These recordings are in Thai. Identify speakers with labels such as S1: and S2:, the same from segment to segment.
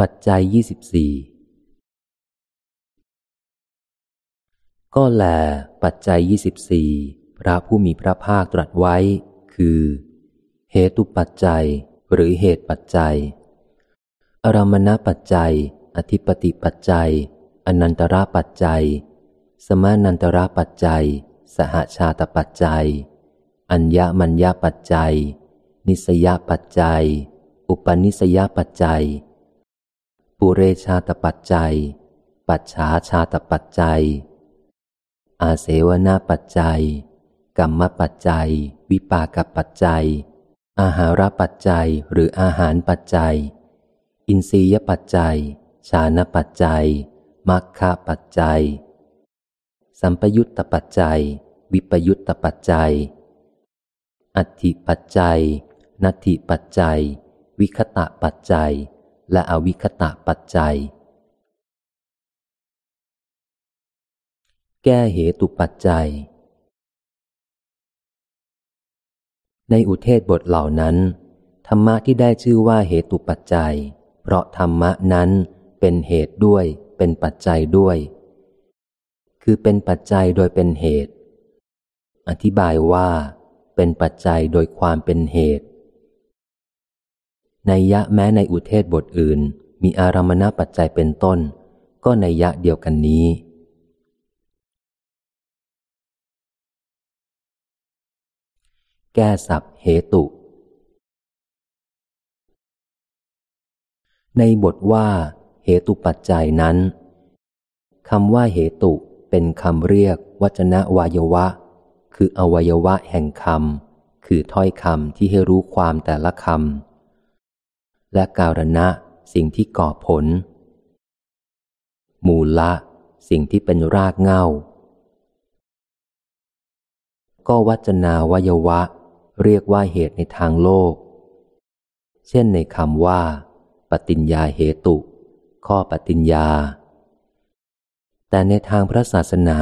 S1: ปัจจัยยี่สิบสี่ก็แล ปัจจัยยี่สิบสี่พระผู้มีพระภาคตรัสไว้ คือ เหตุปัจจัย หรือเหตุปัจจัย อารมณปัจจัย อธิปติปัจจัย อนันตระปัจจัย สมานันตระปัจจัย สหชาตปัจจัย อัญญมัญญปัจจัย นิสยปัจจัย อุปนิสยปัจจัย ปุเรชาตปัจจัย ปัจฉาชาตปัจจัย อาเสวนาปัจจัย กรรมปัจจัย วิปากปัจจัย อาหารปัจจัยหรืออาหารปัจจัย อินทรียปัจจัย ชานปัจจัยมัคคะปัจจัย สัมปยุตตปัจจัย วิปยุตตปัจจัย อัติปัจจัย นัตถิปัจจัย วิคตะปัจจัย และอวิคตะปัจจัย แก้เหตุปัจจัย ในอุเทศบทเหล่านั้น ธรรมะที่ได้ชื่อว่าเหตุปัจจัย เพราะธรรมะนั้นเป็นเหตุด้วย เป็นปัจจัยด้วย คือเป็นปัจจัยโดยเป็นเหตุ อธิบายว่าเป็นปัจจัยโดยความเป็นเหตุ ในยะแม้ในอุเทศบทอื่น มีอารมณปัจจัยเป็นต้น ก็ในยะเดียวกันนี้ แก้สับเหตุ ในบทว่า เหตุปัจจัยนั้นคำว่าเหตุ เป็นคำเรียกวจนะวายวะ คืออวัยวะแห่งคำคือถ้อยคำที่ให้รู้ความแต่ละคำ และการณะสิ่งที่ก่อผล มูละ สิ่งที่เป็นรากเงาก็วัจนาวายวะ เรียกว่าเหตุในทางโลก เช่นในคำว่า ปฏิญญาเหตุ ข้อปฏิญญา แต่ในทางพระศาสนา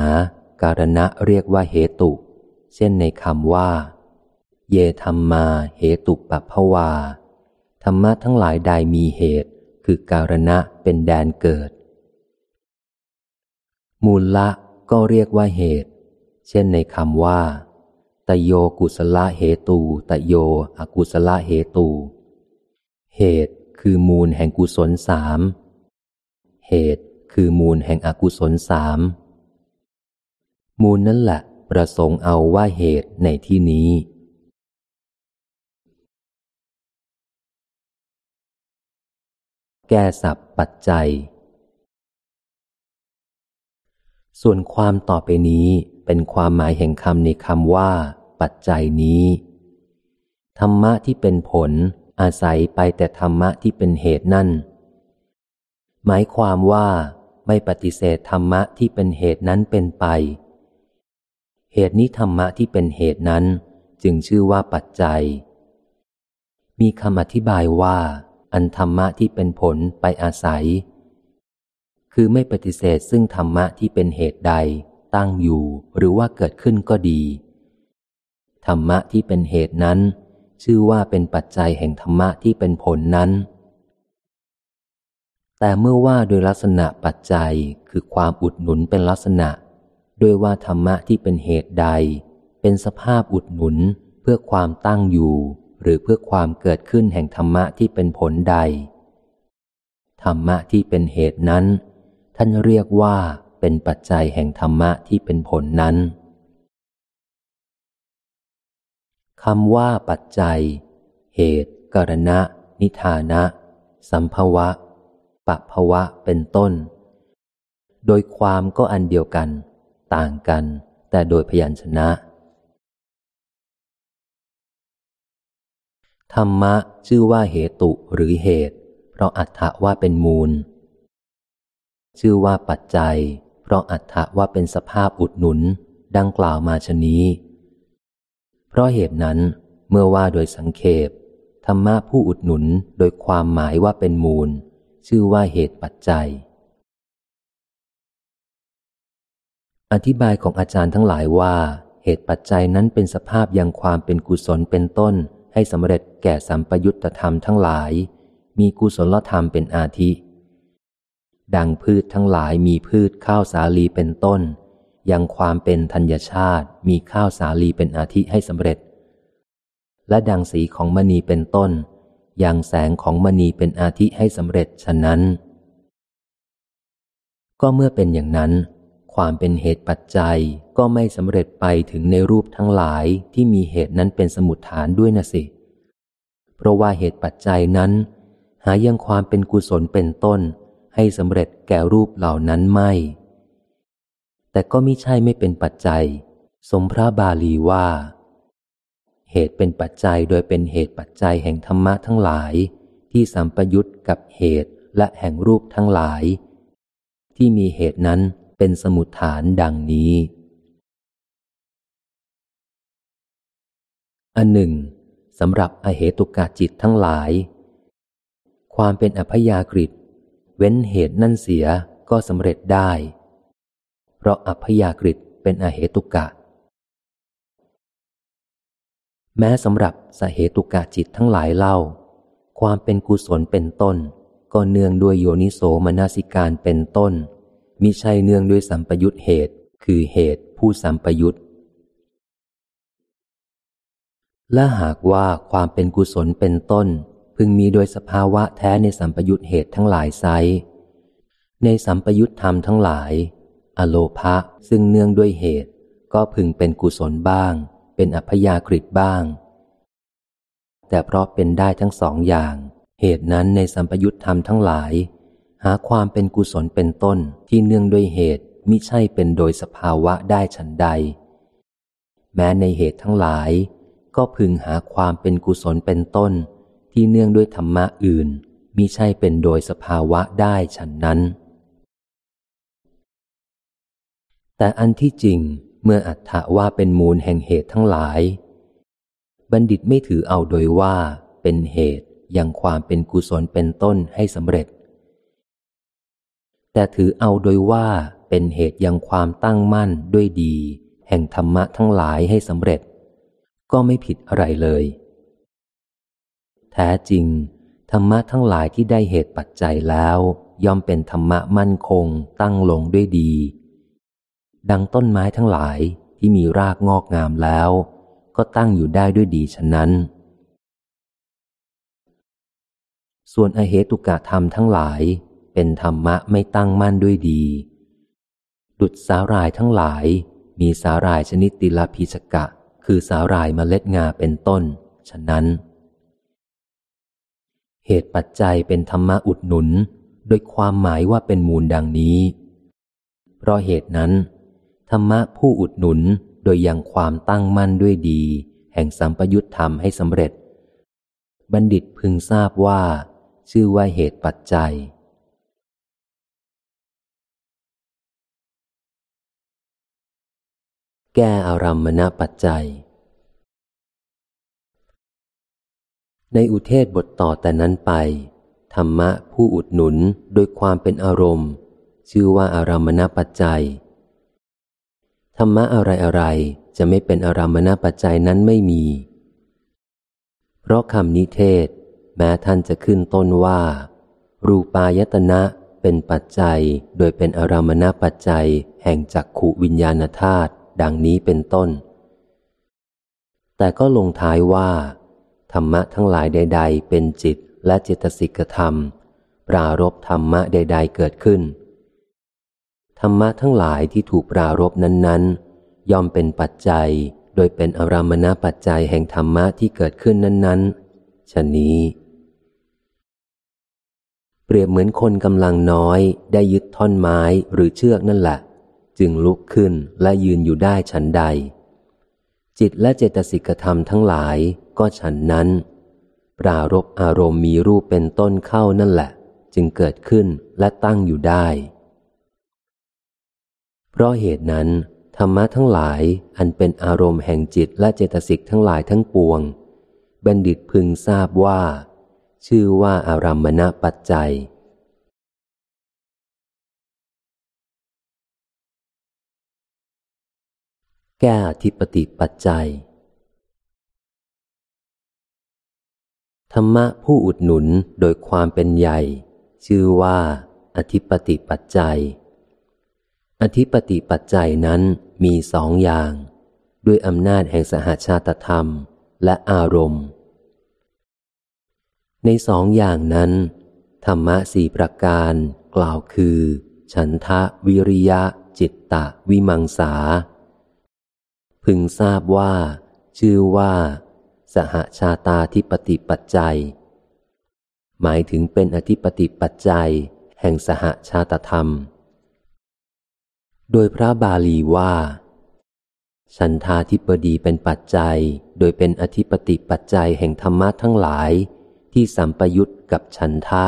S1: การณะเรียกว่าเหตุ เช่นในคำว่า เยธรรมมาเหตุปปภวา ธรรมะทั้งหลายใดมีเหตุ คือการณะเป็นแดนเกิด มูลละก็เรียกว่าเหตุ เช่นในคำว่า ตโยกุสละเหตู ตโยอกุสละเหตู เหตุคือมูลแห่งกุศลสาม เหตุคือมูลแห่งอกุศลสาม มูลนั่นแหละประสงค์เอาว่าเหตุในที่นี้ แก้สับปัจจัย ส่วนความต่อไปนี้เป็นความหมายแห่งคำในคำว่า ปัจจัยนี้ ธรรมะที่เป็นผลอาศัยไปแต่ธรรมะที่เป็นเหตุนั่น หมายความว่าไม่ปฏิเสธธรรมะที่เป็นเหตุนั้นเป็นไป เหตุนี้ธรรมะที่เป็นเหตุนั้น จึงชื่อว่าปัจจัย มีคำอธิบายว่า อันธรรมะที่เป็นผลไปอาศัย คือไม่ปฏิเสธซึ่งธรรมะที่เป็นเหตุใด ตั้งอยู่หรือว่าเกิดขึ้นก็ดี ธรรมะที่เป็นเหตุนั้น ชื่อว่าเป็นปัจจัยแห่งธรรมะที่เป็นผลนั้น แต่เมื่อว่าโดยลักษณะปัจจัยคือความอุดหนุนเป็นลักษณะ ด้วยว่าธรรมะที่เป็นเหตุใด เป็นสภาพอุดหนุนเพื่อความตั้งอยู่ หรือเพื่อความเกิดขึ้นแห่งธรรมะที่เป็นผลใด ธรรมะที่เป็นเหตุนั้น ท่านเรียกว่าเป็นปัจจัยแห่งธรรมะที่เป็นผลนั้นคำว่าปัจจัย เหตุกรณะ นิทานะ สัมภวะปะภวะเป็นต้น โดยความก็อันเดียวกัน ต่างกัน แต่โดยพยัญชนะ ธรรมะชื่อว่าเหตุหรือเหตุ เพราะอัฏฐะว่าเป็นมูล ชื่อว่าปัจจัย เพราะอัฏฐะว่าเป็นสภาพอุดหนุน ดังกล่าวมาชนี้ เพราะเหตุนั้นเมื่อว่าโดยสังเขปธรรมะผู้อุดหนุนโดยความหมายว่าเป็นมูล ชื่อว่าเหตุปัจจัย อธิบายของอาจารย์ทั้งหลายว่า เหตุปัจจัยนั้นเป็นสภาพยังความเป็นกุศลเป็นต้น ให้สำเร็จแก่สัมปยุตธรรมทั้งหลาย มีกุศลธรรมเป็นอาทิ ดังพืชทั้งหลายมีพืชข้าวสาลีเป็นต้น ยังความเป็นธัญชาติมีข้าวสาลีเป็นอาทิให้สำเร็จ และดังสีของมณีเป็นต้น ยังแสงของมณีเป็นอาทิให้สำเร็จฉะนั้น ก็เมื่อเป็นอย่างนั้น ความเป็นเหตุปัจจัย ก็ไม่สำเร็จไปถึงในรูปทั้งหลายที่มีเหตุนั้นเป็นสมุดฐานด้วยนะสิ เพราะว่าเหตุปัจจัยนั้น หายังความเป็นกุศลเป็นต้น ให้สำเร็จแก่รูปเหล่านั้นไม่ แต่ก็มิใช่ไม่เป็นปัจจัย สมพระบาลีว่า เหตุเป็นปัจจัยโดยเป็นเหตุปัจจัยแห่งธรรมะทั้งหลาย ที่สัมปยุตกับเหตุและแห่งรูปทั้งหลาย ที่มีเหตุนั้นเป็นสมุดฐานดังนี้ อันหนึ่งสำหรับอเหตุกาจิตทั้งหลาย ความเป็นอพยากฤิตเว้นเหตุนั่นเสียก็สำเร็จได้ เพราะอัพยากฤิตเป็นอเหตุกะ แม้สำหรับสเหตุกะจิตทั้งหลายเล่า ความเป็นกุศลเป็นต้น ก็เนื่องด้วยโยนิโสมนสิการเป็นต้นมิใช่เนื่องด้วยสัมปยุตเหตุ คือเหตุผู้สัมปยุต และหากว่าความเป็นกุศลเป็นต้น พึงมีโดยสภาวะแท้ในสัมปยุตเหตุทั้งหลายไซในสัมปยุตธรรมทั้งหลาย อโลภะซึ่งเนื่องด้วยเหตุ ก็พึงเป็นกุศลบ้าง เป็นอัพยากฤิบ้าง แต่เพราะเป็นได้ทั้งสองอย่าง เหตุนั้นในสัมปยุตธรรมทั้งหลาย หาความเป็นกุศลเป็นต้นที่เนื่องด้วยเหตุมิใช่เป็นโดยสภาวะได้ฉันใด แม้ในเหตุทั้งหลาย ก็พึงหาความเป็นกุศลเป็นต้น ที่เนื่องด้วยธรรมะอื่นมิใช่เป็นโดยสภาวะได้ฉันนั้น แต่อันที่จริงเมื่ออัตถะว่าเป็นมูลแห่งเหตุทั้งหลาย บัณฑิตไม่ถือเอาโดยว่าเป็นเหตุยังความเป็นกุศลเป็นต้นให้สำเร็จ แต่ถือเอาโดยว่าเป็นเหตุยังความตั้งมั่นด้วยดี แห่งธรรมะทั้งหลายให้สำเร็จ ก็ไม่ผิดอะไรเลย แท้จริง ธรรมะทั้งหลายที่ได้เหตุปัจจัยแล้ว ย่อมเป็นธรรมะมั่นคงตั้งลงด้วยดี ดังต้นไม้ทั้งหลายที่มีรากงอกงามแล้ว ก็ตั้งอยู่ได้ด้วยดีฉะนั้น ส่วนอเหตุกะธรรมทั้งหลาย เป็นธรรมะไม่ตั้งมั่นด้วยดี ดุดสาหร่ายทั้งหลายมีสาหร่ายชนิดติลพิชกะ คือสาหร่ายมเมล็ดงาเป็นต้น ฉะนั้น เหตุปัจจัยเป็นธรรมะอุดหนุนโดยความหมายว่าเป็นมูลดังนี้ เพราะเหตุนั้น ธรรมะผู้อุดหนุนโดยยังความตั้งมั่นด้วยดี แห่งสัมปยุตธรรมให้สำเร็จ บัณฑิตพึงทราบว่า ชื่อว่าเหตุปัจจัย แก้อารัมมณปัจจัย ในอุเทศบทต่อแต่นั้นไป ธรรมะผู้อุดหนุนโดยความเป็นอารมณ์ ชื่อว่าอารามณปัจจัย ธรรมะอะไรอะไรจะไม่เป็นอารามณปัจจัยนั้นไม่มี เพราะคำนิเทศ แม้ท่านจะขึ้นต้นว่า รูปายตนะเป็นปัจจัยโดยเป็นอารามณปัจจัยแห่งจักขูวิญญาณธาตุ ดังนี้เป็นต้น แต่ก็ลงท้ายว่า ธรรมะทั้งหลายใด ๆ เป็นจิตและเจตสิกธรรม ปรารบธรรมะใด ๆ เกิดขึ้น ธรรมะทั้งหลายที่ถูกปรารบนั้น ๆ ย่อมเป็นปัจจัยโดยเป็นอารามณปัจจัยแห่งธรรมะที่เกิดขึ้นนั้นๆฉะนี้ เปรียบเหมือนคนกำลังน้อยได้ยึดท่อนไม้หรือเชือกนั่นแหละ จึงลุกขึ้นและยืนอยู่ได้ฉันใด จิตและเจตสิกธรรมทั้งหลายก็ฉันนั้น ปรารบอารมณ์มีรูปเป็นต้นเข้านั่นแหละ จึงเกิดขึ้นและตั้งอยู่ได้ เพราะเหตุนั้น ธรรมะทั้งหลายอันเป็นอารมณ์แห่งจิตและเจตสิกทั้งหลายทั้งปวง บัณฑิตพึงทราบว่า ชื่อว่าอารัมมณปัจจัย แก้อธิปติปัจจัย ธรรมะผู้อุดหนุนโดยความเป็นใหญ่ ชื่อว่า อธิปติปัจจัย อธิปติปัจจัยนั้นมีสองอย่าง ด้วยอำนาจแห่งสหชาตธรรมและอารมณ์ ในสองอย่างนั้น ธรรมะสี่ประการกล่าวคือ ฉันทะวิริยะ จิตตะวิมังสา พึงทราบว่า ชื่อว่า สหชาตาธิปติปัจจัย หมายถึงเป็นอธิปติปัจจัย แห่งสหชาตธรรม โดยพระบาลีว่า ฉันทาธิปดีเป็นปัจจัย โดยเป็นอธิปติปัจจัยแห่งธรรมะทั้งหลาย ที่สัมปยุตกับฉันทะ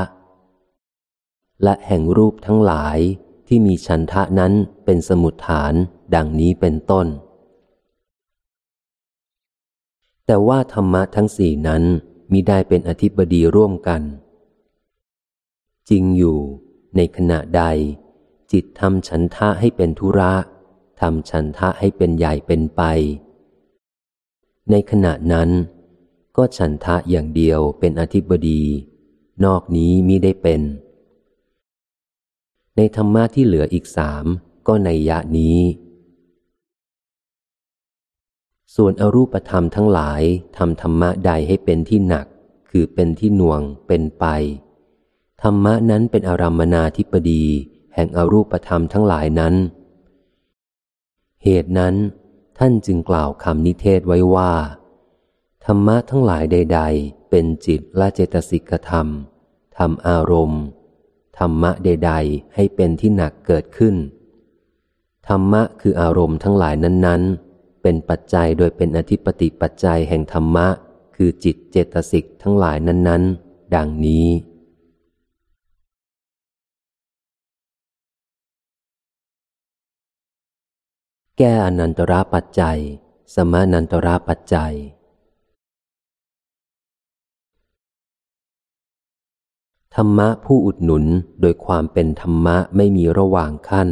S1: และแห่งรูปทั้งหลายที่มีฉันทะนั้นเป็นสมุดฐานดังนี้เป็นต้น แต่ว่าธรรมะทั้งสี่นั้นมิได้เป็นอธิบดีร่วมกัน จริงอยู่ในขณะใด จิตทำฉันทะให้เป็นธุระทำฉันทะให้เป็นใหญ่เป็นไป ในขณะนั้น ก็ฉันทะอย่างเดียวเป็นอธิบดี นอกนี้มิได้เป็น ในธรรมะที่เหลืออีกสามก็ในยะนี้ ส่วนอรูปธรรมทั้งหลายทำธรรมะใดให้เป็นที่หนัก คือเป็นที่หน่วงเป็นไป ธรรมะนั้นเป็นอารามนาธิปดี แห่งอรูปธรรมทั้งหลายนั้น เหตุนั้น ท่านจึงกล่าวคำนิเทศไว้ว่า ธรรมะทั้งหลายใด ๆ เป็นจิตและเจตสิกธรรมทำอารมณ์ ธรรมะใด ๆ ให้เป็นที่หนักเกิดขึ้น ธรรมะคืออารมณ์ทั้งหลายนั้น ๆ เป็นปัจจัยโดยเป็นอธิปติปัจจัยแห่งธรรมะ คือจิตเจตสิกทั้งหลายนั้น ๆ ดังนี้ แก้อนันตระปัจจัย สมานันตระปัจจัย ธรรมะผู้อุดหนุนโดยความเป็นธรรมะไม่มีระหว่างขั้น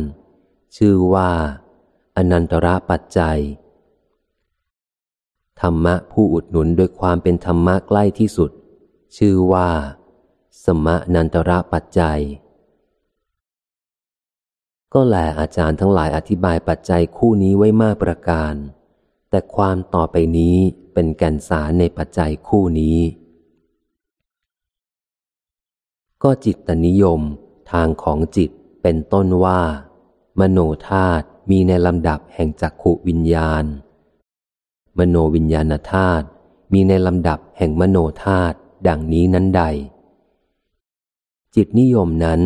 S1: ชื่อว่า อนันตระปัจจัย ธรรมะผู้อุดหนุนโดยความเป็นธรรมะใกล้ที่สุด ชื่อว่า สมะนันตระปัจจัย ก็แลอาจารย์ทั้งหลายอธิบายปัจจัยคู่นี้ไว้มากประการ แต่ความต่อไปนี้เป็นแก่นสารในปัจจัยคู่นี้ ก็จิตตนิยม ทางของจิตเป็นต้นว่า มโนธาตุมีในลำดับแห่งจักขุวิญญาณ มโนวิญญาณธาตุมีในลำดับแห่งมโนธาตุดังนี้นั้นใด จิตนิยมนั้น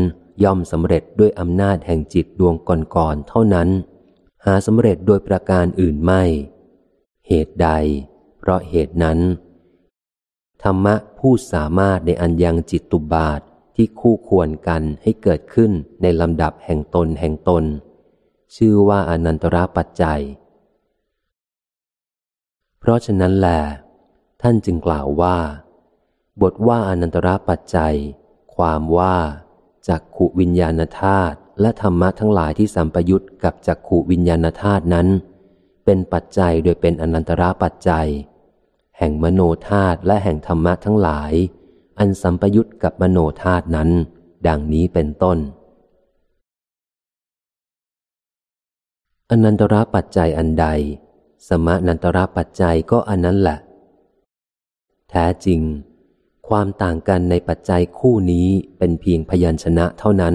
S1: ย่อมสำเร็จด้วยอำนาจแห่งจิตดวงก่อนๆเท่านั้น หาสำเร็จโดยประการอื่นไม่ เหตุใด เพราะเหตุนั้น ธรรมะผู้สามารถในอันยังจิตตุบาทที่คู่ควรกันให้เกิดขึ้นในลำดับแห่งตนแห่งตน ชื่อว่าอนันตระปัจจัย เพราะฉะนั้นแหลท่านจึงกล่าวว่า บทว่าอนันตระปัจจัย ความว่าจักขุวิญญาณธาตุและธรรมะทั้งหลายที่สัมปยุตกับจักขุวิญญาณธาตุนั้น เป็นปัจจัยโดยเป็นอนันตระปัจจัย แห่งมโนธาตุและแห่งธรรมะทั้งหลาย อันสัมปยุตกับมโนธาตุนั้น ดังนี้เป็นต้น อนันตระปัจจัยอันใด สมนันตระปัจจัยก็อันนั้นแหละ แท้จริง ความต่างกันในปัจจัยคู่นี้เป็นเพียงพยัญชนะเท่านั้น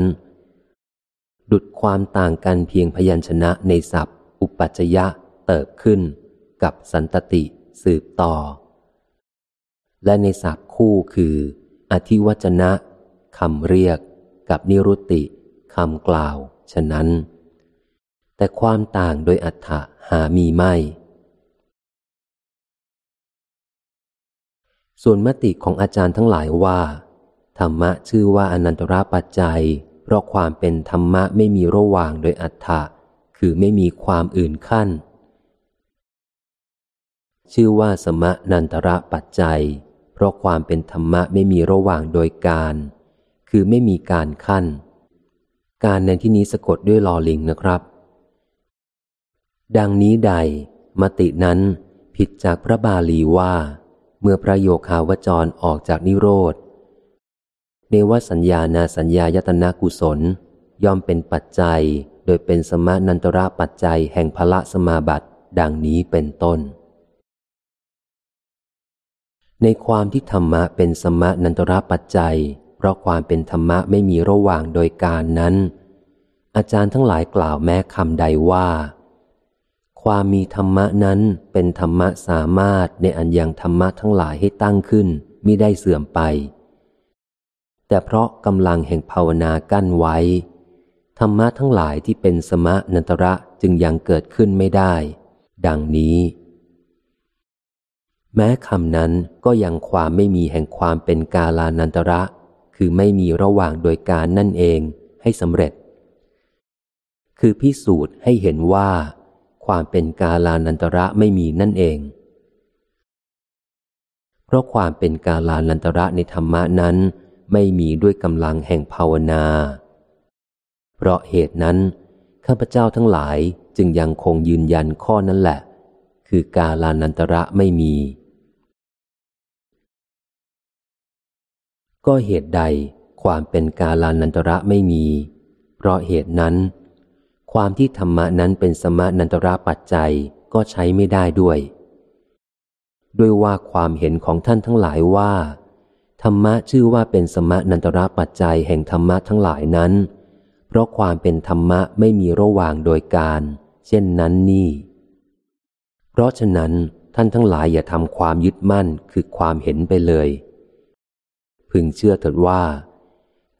S1: ดุดความต่างกันเพียงพยัญชนะในศัพท์ อุปัจจยะเติบขึ้น กับสันตติสืบต่อ และในศัพท์คู่คือ อธิวจนะคำเรียก กับนิรุติคำกล่าว ฉะนั้นแต่ความต่างโดยอัฏฐะหามีไม่ ส่วนมติของอาจารย์ทั้งหลายว่า ธรรมะชื่อว่าอนันตระปัจจัย เพราะความเป็นธรรมะไม่มีระหว่างโดยอัฏฐะคือไม่มีความอื่นขั้น ชื่อว่าสมะนันตระปัจจัย เพราะความเป็นธรรมะไม่มีระหว่างโดยการ คือไม่มีการขั้น การในที่นี้สะกดด้วยลอลิงนะครับ ดังนี้ใด มตินั้นผิดจากพระบาลีว่า เมื่อพระโยคาวจรออกจากนิโรธ เนวสัญญานาสัญญายตนากุศล ย่อมเป็นปัจจัย โดยเป็นสมานันตระปัจจัยแห่งพละสมาบัติ ดังนี้เป็นต้น ในความที่ธรรมะเป็นสมานันตระปัจจัย เพราะความเป็นธรรมะไม่มีระหว่างโดยการนั้น อาจารย์ทั้งหลายกล่าวแม้คำใดว่า ความมีธรรมะนั้นเป็นธรรมะสามารถในอันยังธรรมะทั้งหลายให้ตั้งขึ้นมิได้เสื่อมไป แต่เพราะกำลังแห่งภาวนากั้นไว้ ธรรมะทั้งหลายที่เป็นสมะนันตระจึงยังเกิดขึ้นไม่ได้ ดังนี้ แม้คำนั้นก็ยังความไม่มีแห่งความเป็นกาลานันตระ คือไม่มีระหว่างโดยการนั่นเองให้สำเร็จ คือพิสูจน์ให้เห็นว่า ความเป็นกาลานันตระไม่มีนั่นเอง เพราะความเป็นกาลานันตระในธรรมะนั้น ไม่มีด้วยกำลังแห่งภาวนา เพราะเหตุนั้น ข้าพเจ้าทั้งหลายจึงยังคงยืนยันข้อนั้นแหละ คือกาลานันตระไม่มี ก็เหตุใดความเป็นกาลานันตระไม่มี เพราะเหตุนั้น ความที่ธรรมะนั้นเป็นสมานันตระปัจจัยก็ใช้ไม่ได้ด้วย ด้วยว่าความเห็นของท่านทั้งหลายว่า ธรรมะชื่อว่าเป็นสมะนันตระปัจจัยแห่งธรรมะทั้งหลายนั้น เพราะความเป็นธรรมะไม่มีระหว่างโดยการ เช่นนั้นนี่ เพราะฉะนั้นท่านทั้งหลายอย่าทำความยึดมั่นคือความเห็นไปเลย พึงเชื่อเถิดว่า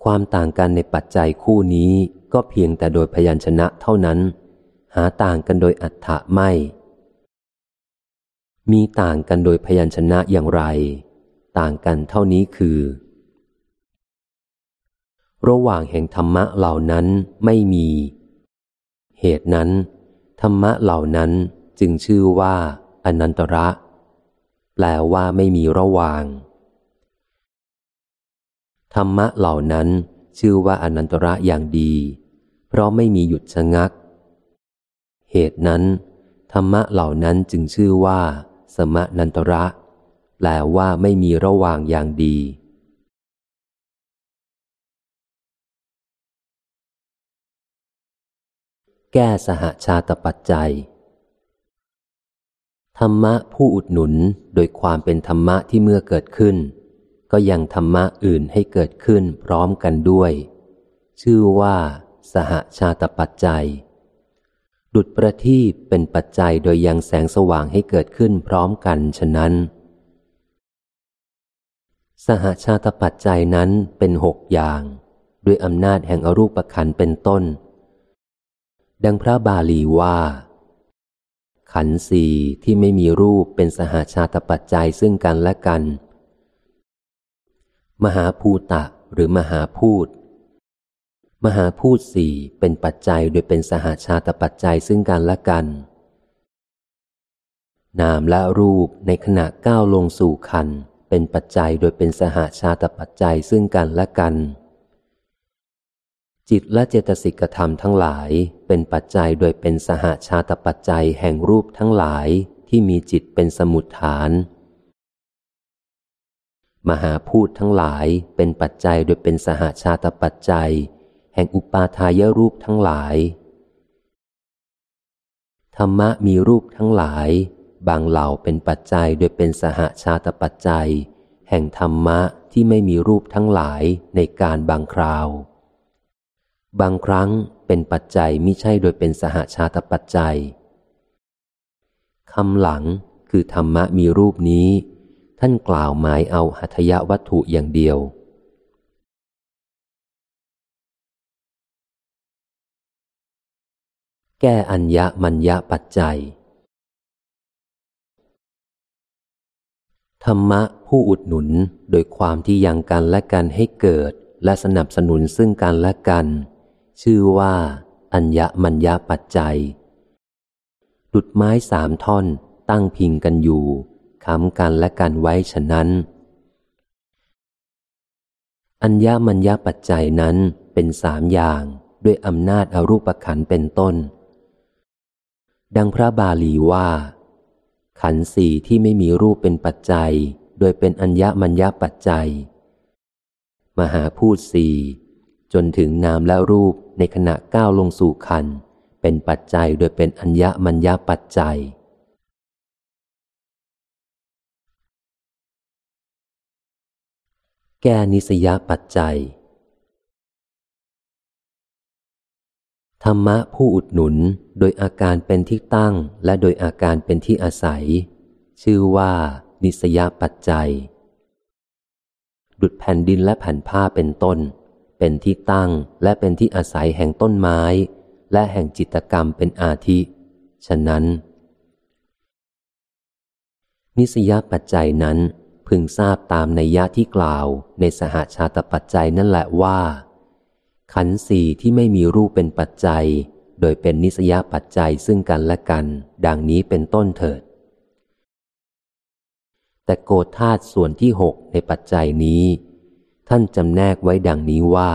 S1: ความต่างกันในปัจจัยคู่นี้ ก็เพียงแต่โดยพยัญชนะเท่านั้น หาต่างกันโดยอัฏฐะไม่ มีต่างกันโดยพยัญชนะอย่างไร ต่างกันเท่านี้คือ ระหว่างแห่งธรรมะเหล่านั้นไม่มี เหตุนั้น ธรรมะเหล่านั้นจึงชื่อว่า อนันตระ แปลว่าไม่มีระหว่าง ธรรมะเหล่านั้น ชื่อว่าอนันตระอย่างดี เพราะไม่มีหยุดชะงัก เหตุนั้น ธรรมะเหล่านั้นจึงชื่อว่า สมะนันตระ แปลว่าไม่มีระหว่างอย่างดี แก้สหชาตปัจจัย ธรรมะผู้อุดหนุนโดยความเป็นธรรมะที่เมื่อเกิดขึ้น ก็ยังธรรมะอื่นให้เกิดขึ้นพร้อมกันด้วย ชื่อว่า สหชาตปัจจัย ดุดประทีปเป็นปัจจัยโดยยังแสงสว่างให้เกิดขึ้นพร้อมกันฉะนั้น สหชาตปัจจัยนั้นเป็นหกอย่าง ด้วยอำนาจแห่งอรูปขันเป็นต้น ดังพระบาลีว่าขันสี่ที่ไม่มีรูปเป็นสหชาตปัจจัยซึ่งกันและกัน มหาภูตะหรือมหาพูด มหาพูดสี่เป็นปัจจัยโดยเป็นสหชาตปัจจัยซึ่งกันและกัน นามและรูปในขณะก้าวลงสู่ขันเป็นปัจจัยโดยเป็นสหาชาตปัจจัยซึ่งกันและกัน จิตและเจตสิกธรรมทั้งหลายเป็นปัจจัยโดยเป็นสหาชาตปัจจัยแห่งรูปทั้งหลายที่มีจิตเป็นสมุทฐาน มหาพูดทั้งหลายเป็นปัจจัยโดยเป็นสหาชาตปัจจัย แห่งอุปาทายรูปทั้งหลาย ธรรมะมีรูปทั้งหลาย บางเหล่าเป็นปัจจัยโดยเป็นสหาชาตปัจจัย แห่งธรรมะที่ไม่มีรูปทั้งหลายในการบางคราว บางครั้งเป็นปัจจัยมิใช่โดยเป็นสหาชาตปัจจัยคำหลังคือธรรมะมีรูปนี้ ท่านกล่าวหมายเอาหัตยวัตถุอย่างเดียวแก้อัญญมัญญปัจจัย ธรรมะผู้อุดหนุนโดยความที่ยังกันและกันให้เกิด และสนับสนุนซึ่งกันและกัน ชื่อว่า อัญญมัญญปัจจัยดุดไม้สามท่อนตั้งพิงกันอยู่ ค้ำกันและกันไว้ฉะนั้น อัญญามัญญปัจจัยนั้นเป็นสามอย่างด้วยอำนาจอารูปขันเป็นต้น ดังพระบาลีว่า ขันสี่ที่ไม่มีรูปเป็นปัจจัย โดยเป็นอัญญมัญญปัจจัย มหาพูดสี่จนถึงนามและรูปในขณะก้าวลงสู่คันเป็นปัจจัยโดยเป็นอัญญมัญญปัจจัย แก้นิสยปัจจัย ธรรมะผู้อุดหนุนโดยอาการเป็นที่ตั้งและโดยอาการเป็นที่อาศัย ชื่อว่า นิสยปัจจัย ดุดแผ่นดินและแผ่นผ้าเป็นต้น เป็นที่ตั้งและเป็นที่อาศัยแห่งต้นไม้ และแห่งจิตกรรมเป็นอาทิ ฉะนั้น นิสยปัจจัยนั้น พึงทราบตามในยะที่กล่าวในสหาชาตปัจจัยนั่นแหละว่า ขันสี่ที่ไม่มีรูปเป็นปัจจัย โดยเป็นนิสยปัจจัยซึ่งกันและกัน ดังนี้เป็นต้นเถิด แต่โกธาตส่วนที่หกในปัจจัยนี้ ท่านจำแนกไว้ดังนี้ว่า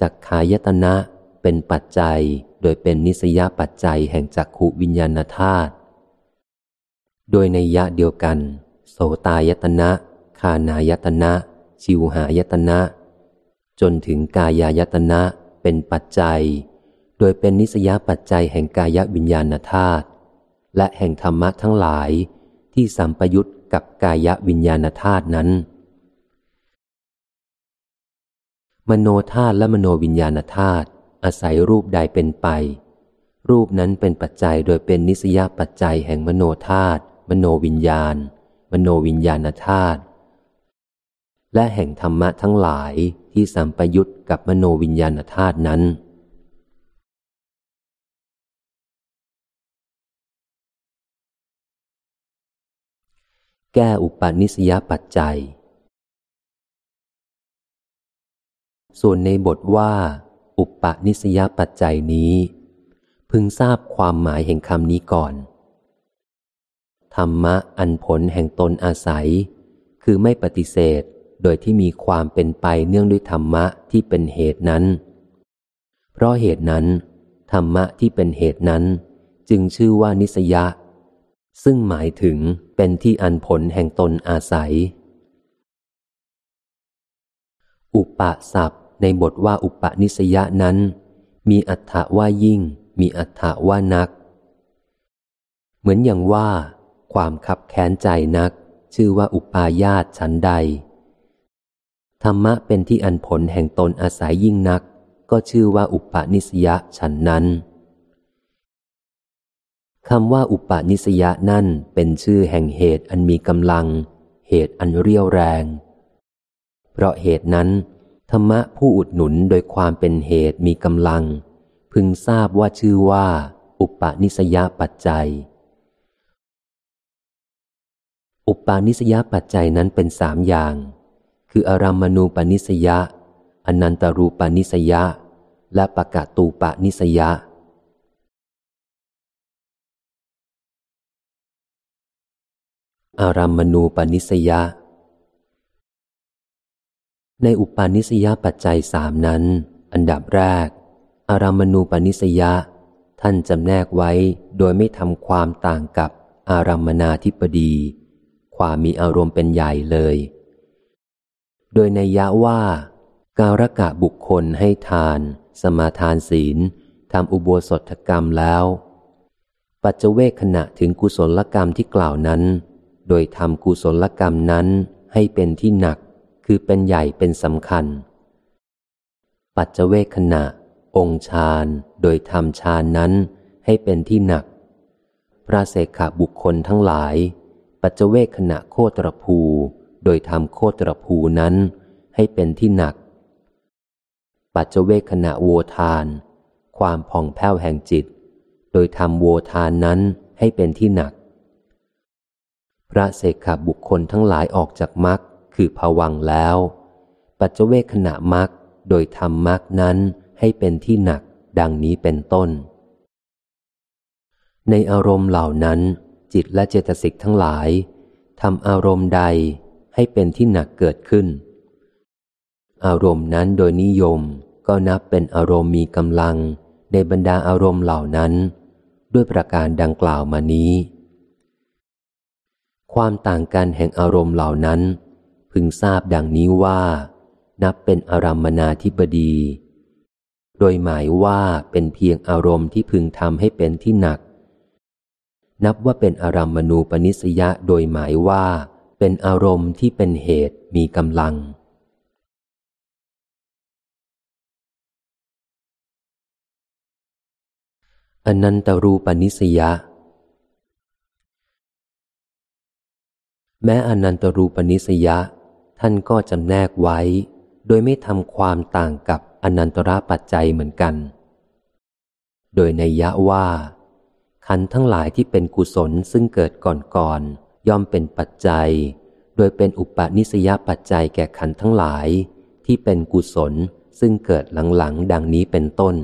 S1: จักขายตนะเป็นปัจจัยโดยเป็นนิสยปัจจัยแห่งจักขุวิญญาณธาตุโดยในยะเดียวกัน โสตายตนะคานายตนะ ชิวหายตนะ จนถึงกายายตนะเป็นปัจจัย โดยเป็นนิสยปัจจัยแห่งกายวิญญาณธาตุและแห่งธรรมะทั้งหลายที่สัมปยุตกับกายวิญญาณธาตุนั้น มโนธาตุและมโนวิญญาณธาตุอาศัยรูปใดเป็นไป รูปนั้นเป็นปัจจัยโดยเป็นนิสยปัจจัยแห่งมโนธาตุมโนวิญญาณ มโนวิญญาณธาตุและแห่งธรรมะทั้งหลายที่สัมปยุตกับมโนวิญญาณธาตุนั้น แก้อุปนิสยปัจจัย ส่วนในบทว่า อุปนิสยปัจจัยนี้ พึงทราบความหมายแห่งคำนี้ก่อน ธรรมะอันผลแห่งตนอาศัย คือไม่ปฏิเสธโดยที่มีความเป็นไปเนื่องด้วยธรรมะที่เป็นเหตุนั้น เพราะเหตุนั้น ธรรมะที่เป็นเหตุนั้น จึงชื่อว่านิสยะ ซึ่งหมายถึงเป็นที่อันผลแห่งตนอาศัย อุปสัพในบทว่าอุปนิสยะนั้น มีอัฏฐว่ายิ่ง มีอัฏฐว่านัก เหมือนอย่างว่า ความขับแค้นใจนัก ชื่อว่าอุปายาตฉันใด ธรรมะเป็นที่อันผลแห่งตนอาศัยยิ่งนัก ก็ชื่อว่าอุปนิสยะฉันนั้นคำว่าอุปนิสยะนั่นเป็นชื่อแห่งเหตุอันมีกำลัง เหตุอันเรียวแรง เพราะเหตุนั้น ธรรมะผู้อุดหนุนโดยความเป็นเหตุมีกำลัง พึงทราบว่าชื่อว่า อุปนิสยปัจจัย อุปาณิสยปัจจัยนั้นเป็นสามอย่าง คืออารัมมณูปนิสยะอนันตรูปนิสยะ และปะกะตูปนิสยะอารัมมณูปนิสยะ ในอุปาณิสยปัจจัยสามนั้น อันดับแรก อารามณูปนิสยะ ท่านจำแนกไว้โดยไม่ทำความต่างกับอารามนาธิปดี ความมีอารมณ์เป็นใหญ่เลย โดยในยะว่า การกะบุคคลให้ทาน สมาทานศีลทำอุโบสถกรรมแล้ว ปัจเจเวขณะถึงกุศลกรรมที่กล่าวนั้น โดยทำกุศลกรรมนั้นให้เป็นที่หนักคือเป็นใหญ่เป็นสำคัญ ปัจเจเวคขณะ องค์ฌานโดยทำฌานนั้นให้เป็นที่หนักพระเสขบุคคลทั้งหลาย ปัจเจเวคขณะโคตรภู โดยทำโคตรภูนั้นให้เป็นที่หนัก ปัจเจเวคขณะโวทาน ความผ่องแผ้วแห่งจิต โดยทำโวทานนั้นให้เป็นที่หนัก พระเสกขบุคคลทั้งหลายออกจากมรรคคือผวังแล้ว ปัจเจเวขณะมรรคโดยทำมรรคนั้นให้เป็นที่หนักดังนี้เป็นต้น ในอารมณ์เหล่านั้น จิตและเจตสิกทั้งหลายทำอารมณ์ใดให้เป็นที่หนักเกิดขึ้น อารมณ์นั้นโดยนิยมก็นับเป็นอารมณ์มีกำลังในบรรดาอารมณ์เหล่านั้น ด้วยประการดังกล่าวมานี้ ความต่างกันแห่งอารมณ์เหล่านั้น พึงทราบดังนี้ว่า นับเป็นอารัมมนาธิบดี โดยหมายว่าเป็นเพียงอารมณ์ที่พึงทำให้เป็นที่หนัก นับว่าเป็นอารัมมณูปนิสยะโดยหมายว่า เป็นอารมณ์ที่เป็นเหตุมีกำลัง อนันตรูปนิสยะ แม้อนันตรูปนิสยะ ท่านก็จำแนกไว้ โดยไม่ทำความต่างกับอนันตระปัจจัยเหมือนกัน โดยในยะว่า ขันทั้งหลายที่เป็นกุศลซึ่งเกิดก่อนๆย่อมเป็นปัจจัย โดยเป็นอุปนิสยปัจจัยแก่ขันทั้งหลาย ที่เป็นกุศลซึ่งเกิดหลังๆ ดังนี้เป็นต้น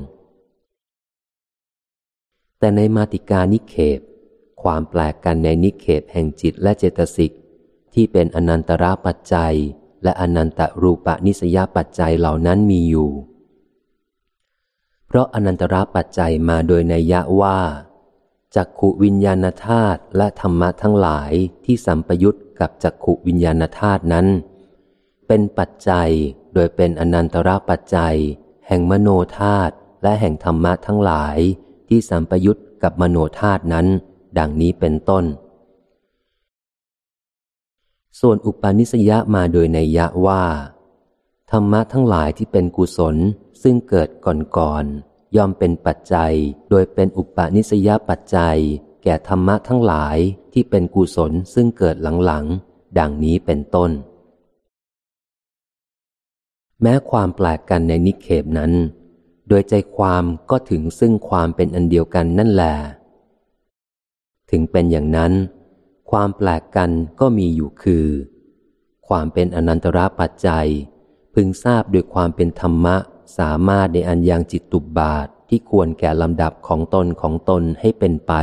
S1: แต่ในมาติกานิเคปความแปลกกันในนิเคปแห่งจิตและเจตสิกที่เป็นอนันตระปัจจัย และอนันตรูปนิสยปัจจัยเหล่านั้นมีอยู่ เพราะอนันตระปัจจัยมาโดยในยะว่า จักขุวิญญาณธาตุและธรรมะทั้งหลายที่สัมปยุตกับจักขุวิญญาณธาตุนั้น เป็นปัจจัยโดยเป็นอนันตระปัจจัย แห่งมโนธาตุและแห่งธรรมะทั้งหลายที่สัมปยุตกับมโนธาตุนั้น ดังนี้เป็นต้น ส่วนอุปาณิสยะมาโดยในยะว่า ธรรมะทั้งหลายที่เป็นกุศลซึ่งเกิดก่อนๆ ย่อมเป็นปัจจัย โดยเป็นอุปาณิสยปัจจัย แก่ธรรมะทั้งหลายที่เป็นกุศลซึ่งเกิดหลังๆ ดังนี้เป็นต้น แม้ความแปลกกันในนิเคปนั้น โดยใจความก็ถึงซึ่งความเป็นอันเดียวกันนั่นแหละถึงเป็นอย่างนั้น ความแปลกกันก็มีอยู่คือ ความเป็นอนันตระปัจจัย พึงทราบโดยความเป็นธรรมะ สามารถในอันยังจิตตุบบาทที่ควรแก่ลำดับของตนของตนให้เป็นไป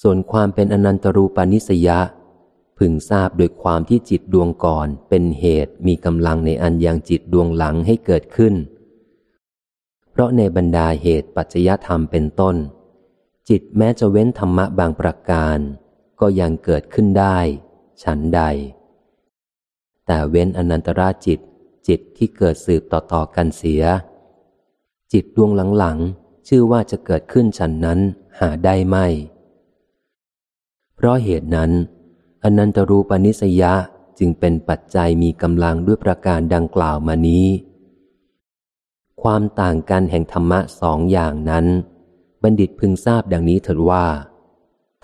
S1: ส่วนความเป็นอนันตรูปานิสยะ พึงทราบโดยความที่จิตดวงก่อนเป็นเหตุมีกำลังในอันยังจิตดวงหลังให้เกิดขึ้น เพราะในบรรดาเหตุปัจจยธรรมเป็นต้น จิตแม้จะเว้นธรรมะบางประการ ก็ยังเกิดขึ้นได้ ฉันใดแต่เว้นอนันตราจิต จิตที่เกิดสืบต่อๆกันเสีย จิตดวงหลังๆ ชื่อว่าจะเกิดขึ้นฉันนั้นหาได้ไม่ เพราะเหตุนั้น อนันตรูปนิสยะจึงเป็นปัจจัยมีกำลังด้วยประการดังกล่าวมานี้ ความต่างกันแห่งธรรมะสองอย่างนั้น บัณฑิตพึงทราบดังนี้เถิดว่า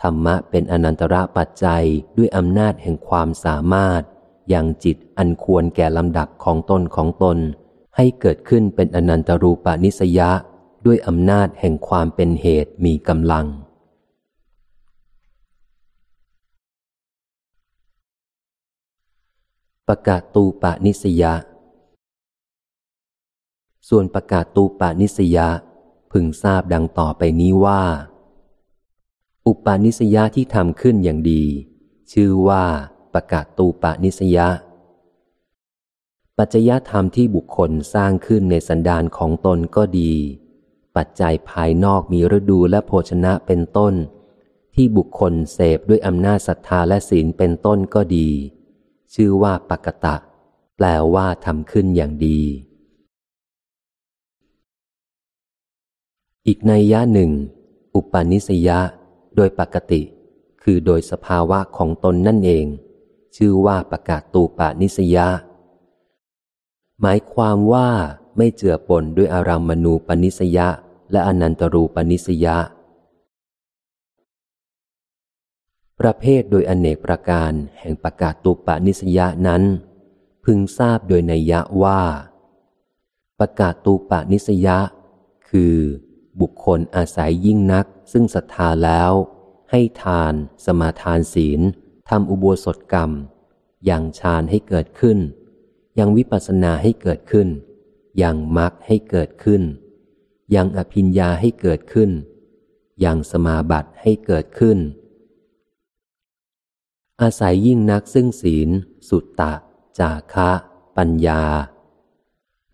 S1: ธรรมะเป็นอนันตระปัจจัยด้วยอำนาจแห่งความสามารถ ย่างจิตอันควรแก่ลำดับของตนของตน ให้เกิดขึ้นเป็นอนันตรูปนิสยะด้วยอำนาจแห่งความเป็นเหตุมีกำลัง ประกาศตูปนิสยาส่วนประกาศตูปนิสยาพึงทราบดังต่อไปนี้ว่า อุปาณิสยาที่ทำขึ้นอย่างดี ชื่อว่า ประกาศตูปานิสยาปัจจยธรรมที่บุคคลสร้างขึ้นในสันดานของตนก็ดี ปัจจัยภายนอกมีฤดูและโภชนะเป็นต้น ที่บุคคลเสพด้วยอำนาจศรัทธาและศีลเป็นต้นก็ดี ชื่อว่าปกตะ แปลว่าทำขึ้นอย่างดี อีกในยะหนึ่ง อุปนิสยะ โดยปกติคือโดยสภาวะของตนนั่นเอง ชื่อว่าประกาศตูปานิสยะ หมายความว่าไม่เจือปนด้วยอารามณูปนิสยะ และอนันตรูปนิสยะ ประเภทโดยอเนกประการแห่งประกาศตุปานิสยานั้น พึงทราบโดยนัยยะว่า ประกาศตุปานิสยะ คือบุคคลอาศัยยิ่งนักซึ่งศรัทธาแล้ว ให้ทาน สมาทานศีล ทำอุโบสถกรรม อยังฌานให้เกิดขึ้น อยังวิปัสสนาให้เกิดขึ้น อยังมรรคให้เกิดขึ้น อยังอภิญญาให้เกิดขึ้น อยังสมาบัติให้เกิดขึ้น อาศัยยิ่งนักซึ่งศีล สุตตะ จาคะ ปัญญา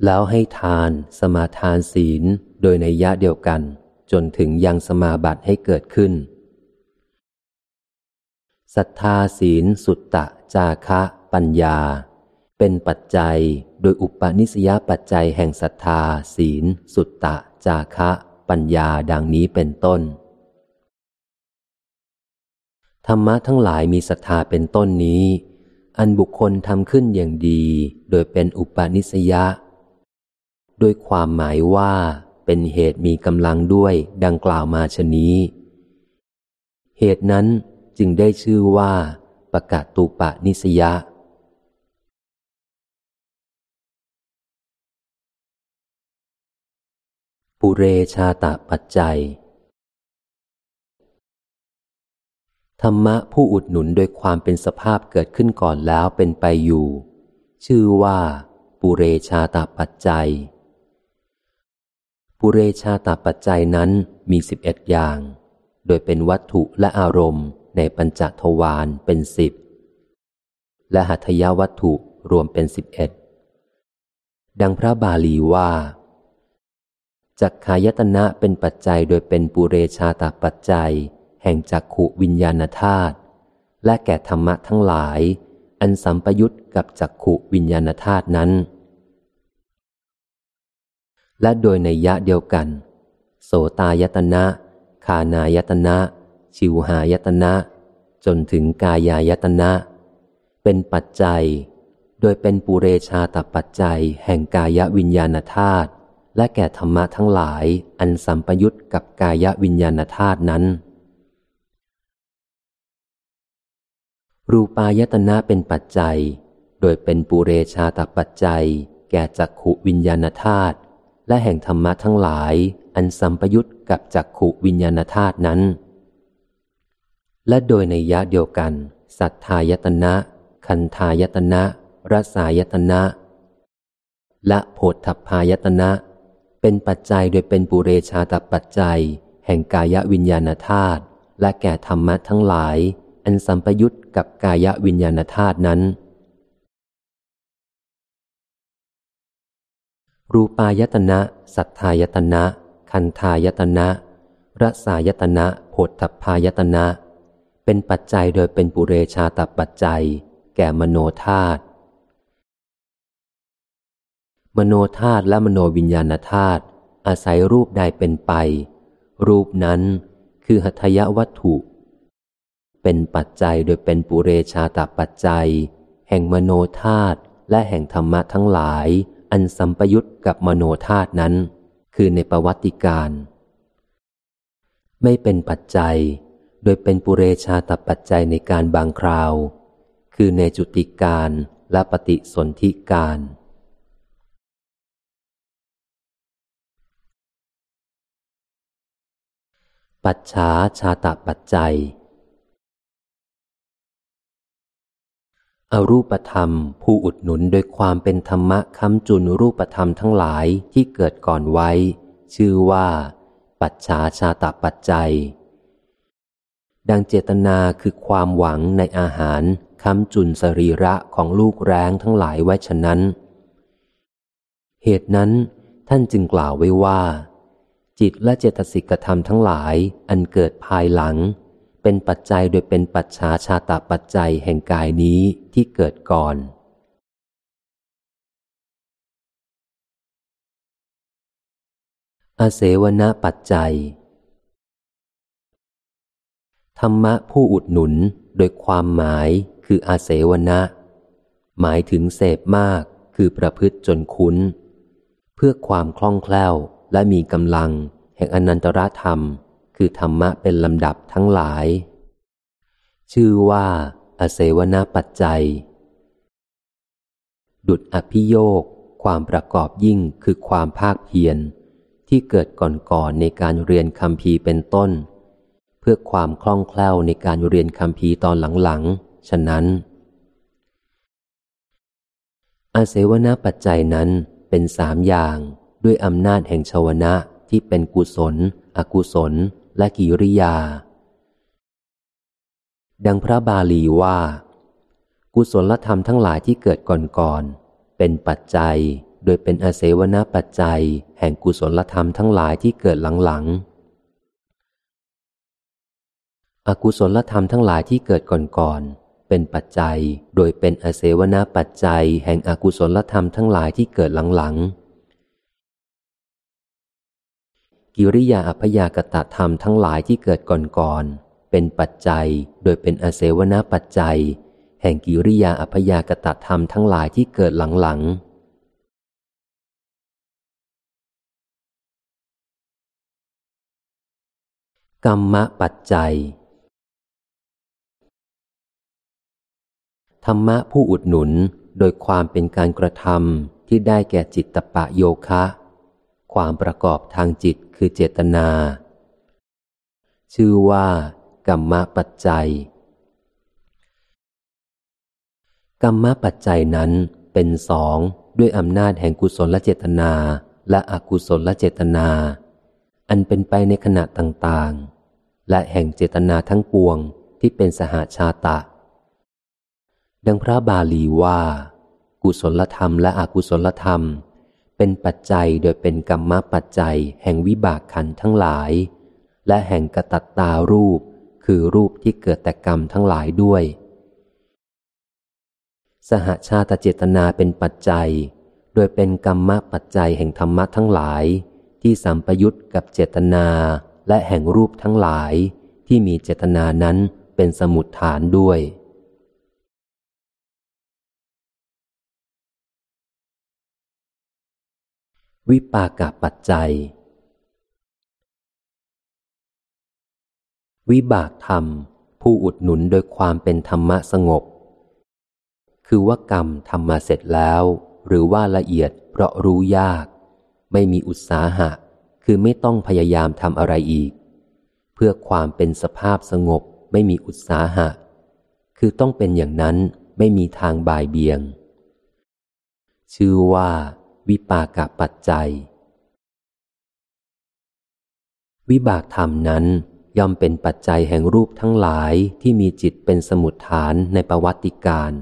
S1: แล้วให้ทานสมาทานศีลโดยในยะเดียวกัน จนถึงยังสมาบัติให้เกิดขึ้น ศรัทธาศีลสุตตะ จาคะ ปัญญา เป็นปัจจัยโดยอุปนิสยปัจจัยแห่งศรัทธา ศีล สุตตะ จาคะ ปัญญาดังนี้เป็นต้น ธรรมะทั้งหลายมีศรัทธาเป็นต้นนี้ อันบุคคลทำขึ้นอย่างดี โดยเป็นอุปนิสยะโดยความหมายว่าเป็นเหตุมีกำลังด้วยดังกล่าวมาชนี้ เหตุนั้น จึงได้ชื่อว่าปะกะตุปะนิสยะ ปุเรชาตะปัจจัย ธรรมะผู้อุดหนุนโดยความเป็นสภาพเกิดขึ้นก่อนแล้วเป็นไปอยู่ ชื่อว่า ปุเรชาตะปัจจัย ปุเรชาตปัจจัยนั้นมีสิบเอ็ดอย่าง โดยเป็นวัตถุและอารมณ์ ในปัญจทวารเป็นสิบ และหัตถยวัตถุรวมเป็นสิบเอ็ด ดังพระบาลีว่า จักขายตนะเป็นปัจจัยโดยเป็นปุเรชาตปัจจัย แห่งจักขุวิญญาณธาตุและแก่ธรรมะทั้งหลาย อันสัมปยุตกับจักขุวิญญาณธาตุนั้น และโดยในยะเดียวกัน โสตายตนะคานายตนะ ชิวหายตนะ จนถึงกายายตนะ เป็นปัจจัย โดยเป็นปุเรชาตปัจจัยแห่งกายวิญญาณธาตุและแก่ธรรมะทั้งหลายอันสัมปยุตกับกายวิญญาณธาตุนั้น รูปายตนะเป็นปัจจัย โดยเป็นปุเรชาตปัจจัย แก่จักขุวิญญาณธาตุและแห่งธรรมะทั้งหลายอันสัมปยุตกับจักขุวิญญาณธาตุนั้น และโดยในยะเดียวกัน สัทธายตนะ คันธายตนะรสายตนะ และโพธพายตนะ เป็นปัจจัยโดยเป็นปุเรชาตปัจจัย แห่งกายวิญญาณธาตุและแก่ธรรมะทั้งหลาย อันสัมปยุตกับกายวิญญาณธาตุนั้น รูปายตนะ สัทธายตนะ คันธายตนะรสายตนะโพธพายตนะ เป็นปัจจัยโดยเป็นปุเรชาตปัจจัย แก่มโนธาตุมโนธาตุและมโนวิญญาณธาตุอาศัยรูปใดเป็นไป รูปนั้นคือหัตยวัตถุ เป็นปัจจัยโดยเป็นปุเรชาตปัจจัย แห่งมโนธาตุและแห่งธรรมะทั้งหลาย อันสัมปยุตกับมโนธาตุนั้น คือในประวัติการ ไม่เป็นปัจจัย โดยเป็นปุเรชาตปัจจัยในการบางคราว คือในจุติการและปฏิสนธิการ ปัจฉาชาตปัจจัย อรูปธรรมผู้อุดหนุนโดยความเป็นธรรมะค้ำจุนรูปธรรมทั้งหลายที่เกิดก่อนไว้ ชื่อว่า ปัจฉาชาตปัจจัย ดังเจตนาคือความหวังในอาหารค้ำจุนสรีระของลูกแร้งทั้งหลายไว้ฉะนั้น เหตุนั้นท่านจึงกล่าวไว้ว่า จิตและเจตสิกธรรมทั้งหลายอันเกิดภายหลัง เป็นปัจจัยโดยเป็นปัจฉาชาตาปัจจัยแห่งกายนี้ที่เกิดก่อนอาเสวนปัจจัย ธรรมะผู้อุดหนุนโดยความหมายคืออาเสวนาหมายถึงเสพมากคือประพฤติจนคุ้น เพื่อความคล่องแคล่วและมีกำลัง แห่งอนันตรธรรม คือธรรมะเป็นลำดับทั้งหลาย ชื่อว่าอาเสวนาปัจจัย ดุดอภิโยกความประกอบยิ่งคือความภาคเพียรที่เกิดก่อนๆในการเรียนคำพีเป็นต้น พื่อความคล่องแคล่วในการเรียนคำพีตอนหลังๆ ฉะนั้น อาเสวนาปัจจัยนั้นเป็นสามอย่างด้วยอำนาจแห่งชวนะที่เป็นกุศล อกุศล และกิริยา ดังพระบาลีว่า กุศลธรรมทั้งหลายที่เกิดก่อนๆ เป็นปัจจัย โดยเป็นอาเสวนาปัจจัย แห่งกุศลธรรมทั้งหลายที่เกิดหลังๆ อกุศลธรรมทั้งหลายที่เกิดก่อนๆเป็นปัจจัยโดยเป็นอเสวนาปัจจัยแห่งอกุศลธรรมทั้งหลายที่เกิดหลังๆกิริยาอัพยากตะธรรมทั้งหลายที่เกิดก่อนๆเป็นปัจจัยโดยเป็นอเสวนาปัจจัย แห่งกิริยาอัพยากตะธรรมทั้งหลายที่เกิดหลังๆกรรมปัจจัย ธรรมะผู้อุดหนุนโดยความเป็นการกระทำที่ได้แก่จิตตปะโยคะ ความประกอบทางจิตคือเจตนา ชื่อว่า กรรมปัจจัย กรรมปัจจัยนั้นเป็นสองด้วยอำนาจแห่งกุศลเจตนาและอกุศลเจตนา อันเป็นไปในขณะต่างๆ และแห่งเจตนาทั้งปวงที่เป็นสหาชาตะ ดังพระบาลีว่า กุศลธรรมและอกุศลธรรม เป็นปัจจัยโดยเป็นกรรมปัจจัย แห่งวิบากขันทั้งหลาย และแห่งกตัตตารูป คือรูปที่เกิดแต่กรรมทั้งหลายด้วย สหชาตเจตนาเป็นปัจจัย โดยเป็นกรรมปัจจัยแห่งธรรมะทั้งหลาย ที่สัมปยุตกับเจตนาและแห่งรูปทั้งหลาย ที่มีเจตนานั้นเป็นสมุดฐานด้วย วิปากปัจจัย วิบากธรรม ผู้อุดหนุนโดยความเป็นธรรมะสงบ คือว่ากรรมทำมาเสร็จแล้ว หรือว่าละเอียดเพราะรู้ยาก ไม่มีอุตสาหะ คือไม่ต้องพยายามทำอะไรอีก เพื่อความเป็นสภาพสงบไม่มีอุตสาหะ คือต้องเป็นอย่างนั้นไม่มีทางบ่ายเบียง ชื่อว่า วิปากปัจจัย วิบากธรรมนั้นย่อมเป็นปัจจัยแห่งรูปทั้งหลายที่มีจิตเป็นสมุดฐานในประวัติการ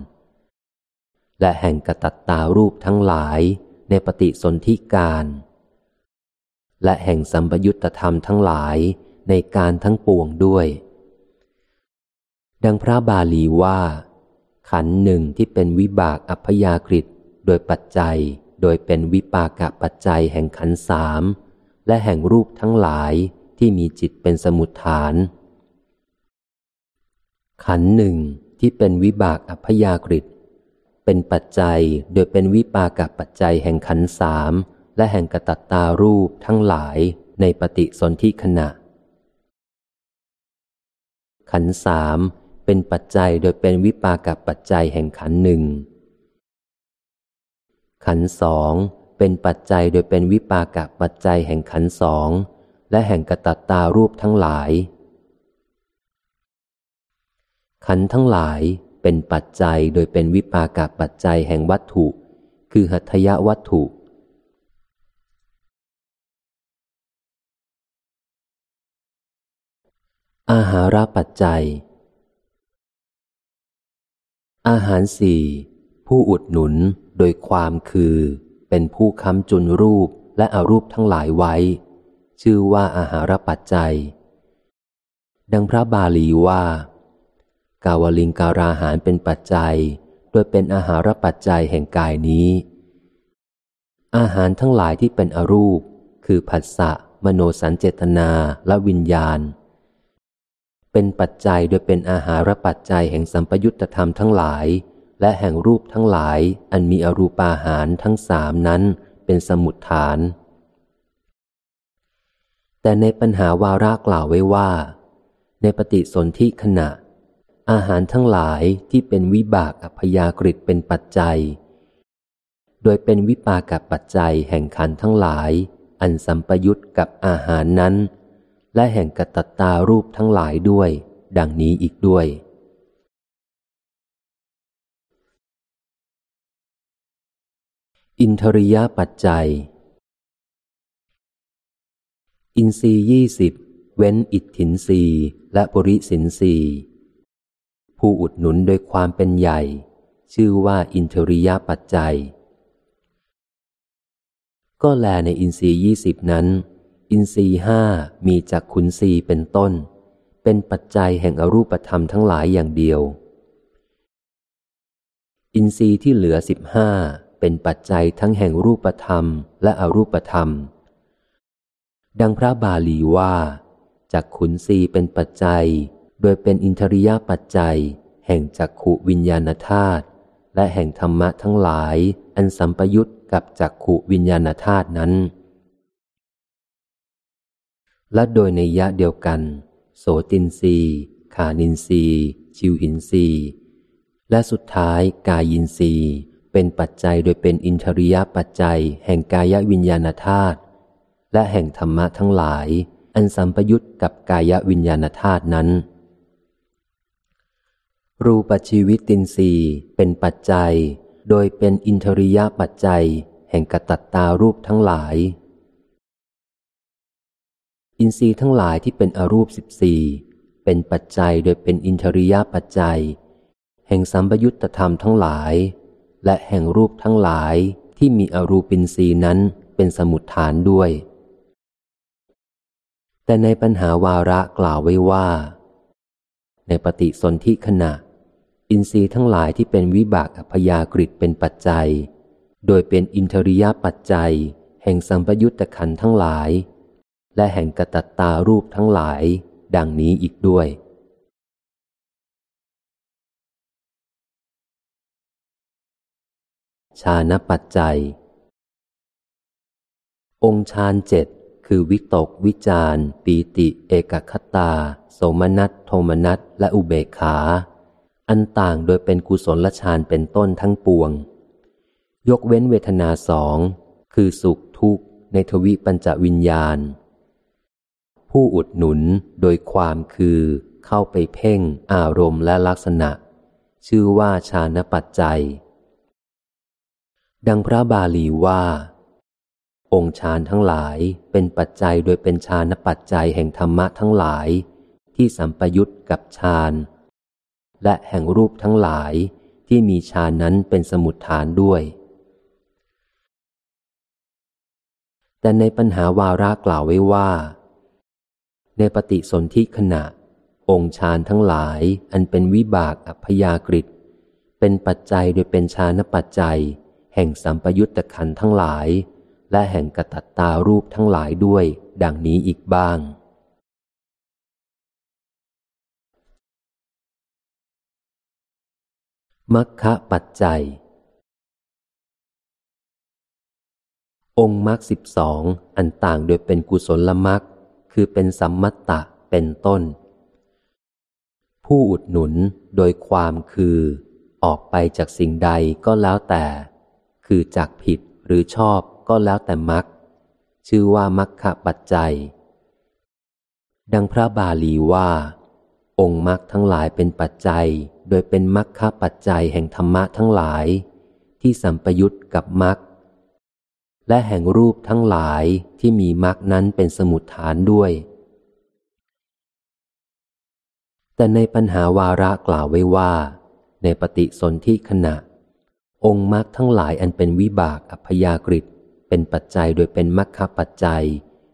S1: และแห่งกตัตตารูปทั้งหลายในปฏิสนธิการ และแห่งสัมปยุตธรรมทั้งหลายในการทั้งปวงด้วย ดังพระบาลีว่า ขันหนึ่งที่เป็นวิบากอัพยากฤิโดยปัจจัย โดยเป็นวิปากะปัจจัยแห่งขันสามและแห่งรูปทั้งหลายที่มีจิตเป็นสมุทฐาน ขันหนึ่งที่เป็นวิบากอัพยากฤิเป็นปัจจัยโดยเป็นวิปากะปัจจัยแห่งขันสามและแห่งกตัตตารูปทั้งหลายในปฏิสนธิขณะ ขันสามเป็นปัจจัยโดยเป็นวิปากับปัจจัยแห่งขันหนึ่ง ขันสองเป็นปัจจัยโดยเป็นวิปากับปัจจัยแห่งขันสองและแห่งกตัตตารูปทั้งหลาย ขันทั้งหลายเป็นปัจจัยโดยเป็นวิปากับปัจจัยแห่งวัตถุ คือหัตถยวัตถุ อาหารปัจจัย อาหารสี่ ผู้อุดหนุนโดยความคือ เป็นผู้ค้ำจุนรูปและอารูปทั้งหลายไว้ ชื่อว่าอาหารปัจจัย ดังพระบาลีว่า กาวลิงการาหารเป็นปัจจัย โดยเป็นอาหารปัจจัยแห่งกายนี้ อาหารทั้งหลายที่เป็นอรูป คือผัสสะมโนสัญเจตนาและวิญญาณ เป็นปัจจัยโดยเป็นอาหารปัจจัยแห่งสัมปยุตธรรมทั้งหลาย และแห่งรูปทั้งหลายอันมีอรูปาหารทั้งสามนั้นเป็นสมุดฐาน แต่ในปัญหาวาระกล่าวไว้ว่า ในปฏิสนธิขณะ อาหารทั้งหลายที่เป็นวิบากอพยากฤิเป็นปัจจัย โดยเป็นวิปากับปัจจัยแห่งขันทั้งหลาย อันสัมปยุตกับอาหารนั้น และแห่งกตัตตารูปทั้งหลายด้วย ดังนี้อีกด้วย อินทริยปัจจัย อินทรียี่สิบเว้นอิทธินรีและบริสินรีผู้อุดหนุนโดยความเป็นใหญ่ ชื่อว่าอินทริยปัจจัย ก็แลในอินทรียี่สิบนั้น อินทรีห้ามีจากขุนรีเป็นต้น เป็นปัจจัยแห่งอรูปธรรมทั้งหลายอย่างเดียว อินทรีย์ที่เหลือสิบห้า เป็นปัจจัยทั้งแห่งรูปธรรมและอรูปธรรม ดังพระบาลีว่าจากขุนศีเป็นปัจจัย โดยเป็นอินทริยปัจจัย แห่งจักขุวิญญาณธาตุและแห่งธรรมะทั้งหลาย อันสัมปยุตกับจักขุวิญญาณธาตุนั้น และโดยในยะเดียวกัน โสตินรีขานินรีชิวหินรีและสุดท้ายกายินรี เป็นปัจจัยโดยเป็นอินทริยปัจจัย แห่งกายวิญญาณธาตุและแห่งธรรมะทั้งหลาย อันสัมปยุตกับกายวิญญาณธาตุนั้น รูปชีวิตินทรีย์เป็นปัจจัย โดยเป็นอินทริยปัจจัย แห่งกตัตตารูปทั้งหลาย อินทรีย์ทั้งหลายที่เป็นอรูปสิบสี่เป็นปัจจัยโดยเป็นอินทริยปัจจัย แห่งสัมปยุตธรรมทั้งหลาย และแห่งรูปทั้งหลายที่มีอรูปินทรีย์นั้นเป็นสมุดฐานด้วย แต่ในปัญหาวาระกล่าวไว้ว่า ในปฏิสนธิขณะ อินทรีย์ทั้งหลายที่เป็นวิบากอพยากฤิเป็นปัจจัย โดยเป็นอินทริยปัจจัย แห่งสัมปยุตตะขันทั้งหลาย และแห่งกตัตตารูปทั้งหลาย ดังนี้อีกด้วย ชานปัจจัย องค์ฌานเจ็ดคือวิตกวิจารปีติเอกคตา โสมนัสโทมนัสและอุเบกขา อันต่างโดยเป็นกุศลฌานเป็นต้นทั้งปวง ยกเว้นเวทนาสองคือสุขทุกข์ในทวิปัญจวิญญาณ ผู้อุดหนุนโดยความคือเข้าไปเพ่งอารมณ์และลักษณะ ชื่อว่าชานปัจจัย ดังพระบาลีว่า องค์ฌานทั้งหลายเป็นปัจจัยโดยเป็นฌานปัจจัยแห่งธรรมะทั้งหลาย ที่สัมปยุตกับฌานและแห่งรูปทั้งหลายที่มีฌานนั้นเป็นสมุดฐานด้วย แต่ในปัญหาวาระกล่าวไว้ว่า ในปฏิสนธิขณะ องค์ฌานทั้งหลายอันเป็นวิบากอัพยากฤิเป็นปัจจัยโดยเป็นฌานปัจจัย แห่งสัมปยุตตะขันทั้งหลาย และแห่งกตัตตารูปทั้งหลายด้วย ดังนี้อีกบ้าง มัคคะปัจจัย องค์มรรคสิบสองอันต่างโดยเป็นกุศลมรรคคือเป็นสัมมัตตะเป็นต้น ผู้อุดหนุนโดยความคือออกไปจากสิ่งใดก็แล้วแต่ คือจากผิดหรือชอบก็แล้วแต่มัก ชื่อว่ามัคคะปัจจัย ดังพระบาลีว่า องค์มักทั้งหลายเป็นปัจจัย โดยเป็นมัคคะปัจจัยแห่งธรรมะทั้งหลาย ที่สัมปยุตกับมักและแห่งรูปทั้งหลายที่มีมักนั้นเป็นสมุดฐานด้วย แต่ในปัญหาวาระกล่าวไว้ว่า ในปฏิสนธิขณะ องค์มรรคทั้งหลายอันเป็นวิบากอัพยากฤิตเป็นปัจจัยโดยเป็นมรรคปัจจัย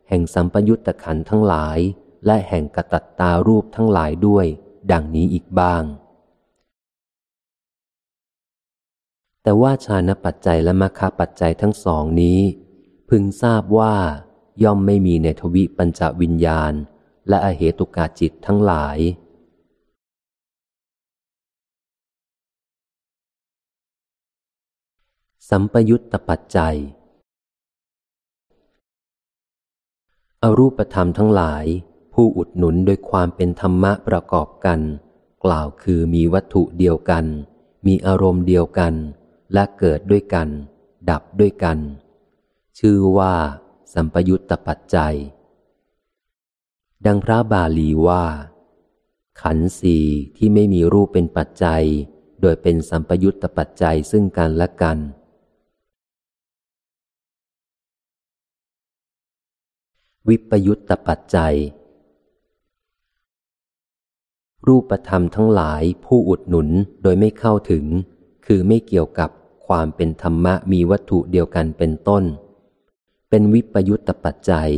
S1: แห่งสัมปยุตตะขันทั้งหลาย และแห่งกตัตตารูปทั้งหลายด้วย ดังนี้อีกบ้าง แต่ว่าชาณปัจจัยและมรรคปัจจัยทั้งสองนี้ พึงทราบว่า ย่อมไม่มีในทวิปัญจวิญญาณ และอเหตุกาจิตทั้งหลาย สัมปยุตตปัจจัย อรูปธรรมทั้งหลาย ผู้อุดหนุนโดยความเป็นธรรมะประกอบกัน กล่าวคือมีวัตถุเดียวกัน มีอารมณ์เดียวกัน และเกิดด้วยกัน ดับด้วยกัน ชื่อว่า สัมปยุตตปัจจัย ดังพระบาลีว่า ขันสี่ที่ไม่มีรูปเป็นปัจจัยโดยเป็นสัมปยุตตปัจจัยซึ่งกันและกัน วิปยุตตปัจจัย รูปธรรมทั้งหลายผู้อุดหนุนโดยไม่เข้าถึง คือไม่เกี่ยวกับความเป็นธรรมะมีวัตถุเดียวกันเป็นต้น เป็นวิปยุตตปัจจัย